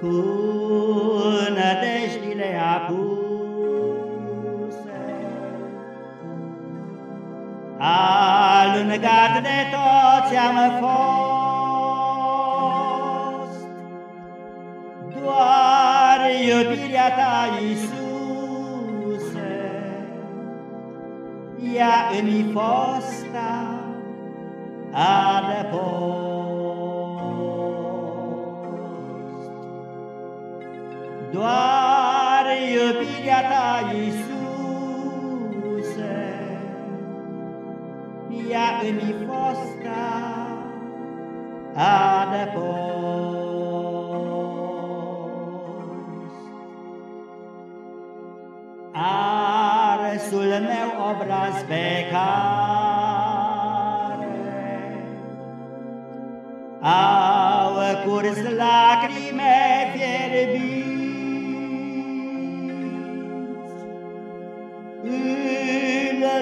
cu nădejdile apuse, alungat de toți am fost, doar iubirea ta, Iisuse, ea îmi fosta adăpost. Doar iubirea ta, Iisuse, ea îmi fosta adăpost. Arsul meu obraz pe care au curs lacrime fierbiți,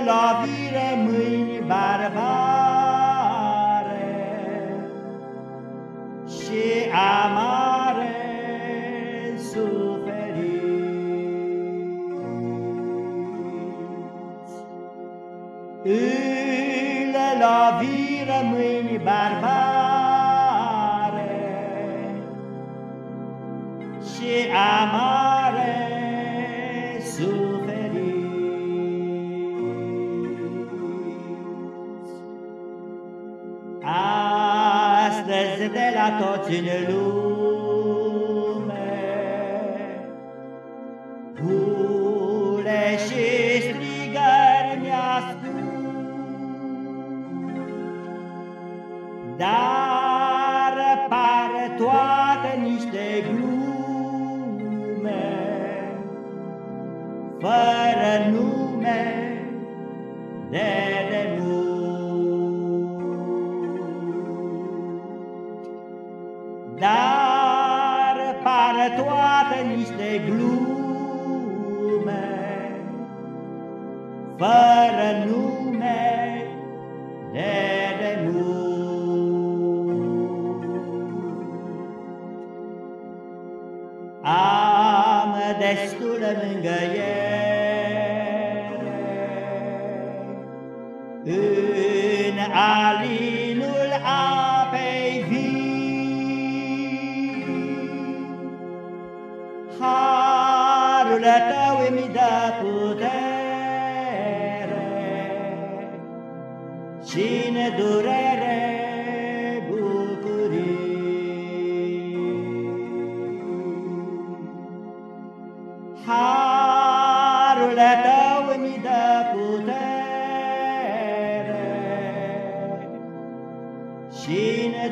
lovire mâini barbare și amare suferiți. Îl loviră mâini barbare și amare Astăzi de la toți în lume. Bule și strigări mi-ascult Dar par toate niște glume Fără nume de toate niște glume Fără nume de demult Am destulă mângăiere În alinul Harul tău îmi dă putere și ne durere bucurii. Harul tău îmi dă putere și ne